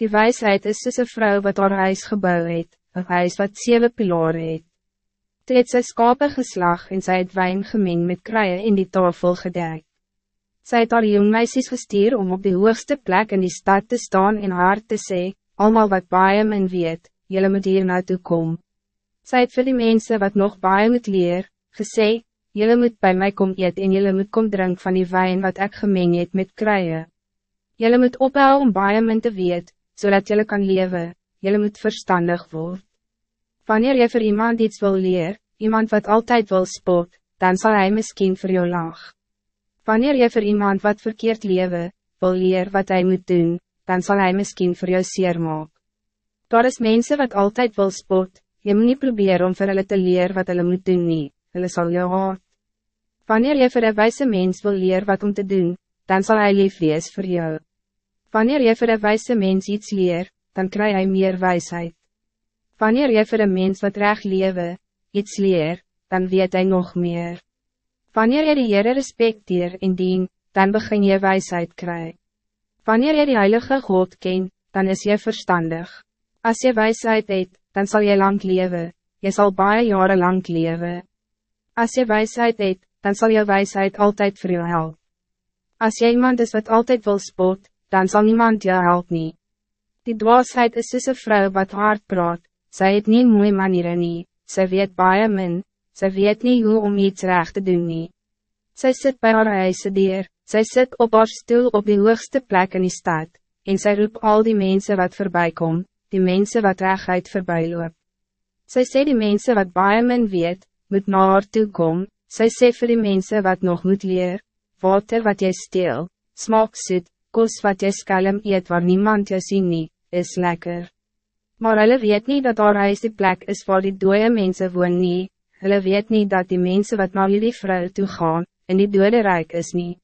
Die wijsheid is soos een vrou wat haar huis gebouw het, een huis wat zeven pilaar het. Toe het sy skape geslag en sy het wijn gemeng met kruie in die tafel gedek. Sy het haar jongmeisies gestuur om op de hoogste plek in die stad te staan en haar te sê, allemaal wat baie men weet, jylle moet hier naartoe kom. Sy het vir die mense wat nog baie moet leer, gesê, jylle moet bij mij kom eet en jylle moet kom drink van die wijn wat ik gemeng het met kruie. Jylle moet ophou om baie men te weet, zodat jullie kan leven, jullie moet verstandig worden. Wanneer je voor iemand iets wil leren, iemand wat altijd wil spot, dan zal hij misschien voor jou lach. Wanneer je voor iemand wat verkeerd leven, wil leren wat hij moet doen, dan zal hij misschien voor jou zeer maken. Daar is mensen wat altijd wil spot, je moet niet proberen om voor hulle te leren wat hulle moet doen nie, hulle sal jou haat. Wanneer je voor een wijze mens wil leren wat om te doen, dan zal hij lief wees voor jou. Wanneer je voor een wijze mens iets leer, dan krijg je meer wijsheid. Wanneer je voor een mens wat recht leven, iets leer, dan weet hij nog meer. Wanneer je de Heere respecteer en dien, dan begin je wijsheid krijgen. Wanneer je de Heilige God ken, dan is je verstandig. Als je wijsheid eet, dan zal je lang leven, je zal baie jaren lang leven. Als je wijsheid eet, dan zal je wijsheid altijd voor je helpen. Als je iemand is wat altijd wil spot, dan zal niemand jou help nie. Die dwaasheid is soos een vrou wat hard praat, sy het nie mooie maniere nie, sy weet baie min, sy weet nie hoe om iets recht te doen nie. Sy sit by haar huise dier, sy sit op haar stoel op die hoogste plek in die stad, en sy roep al die mensen wat voorbij kom, die mensen wat rechtheid voorbij loop. Sy sê die mensen wat baie min weet, moet na haar toe kom, sy sê vir die mensen wat nog moet leer, water wat jy steel, smaak soet, kos wat jy skelm eet waar niemand jou sien nie, is lekker. Maar hulle weet niet dat daar huis die plek is waar die dode mensen woon nie, hulle weet niet dat die mensen wat na jullie vrou toe gaan, in die dode rijk is niet.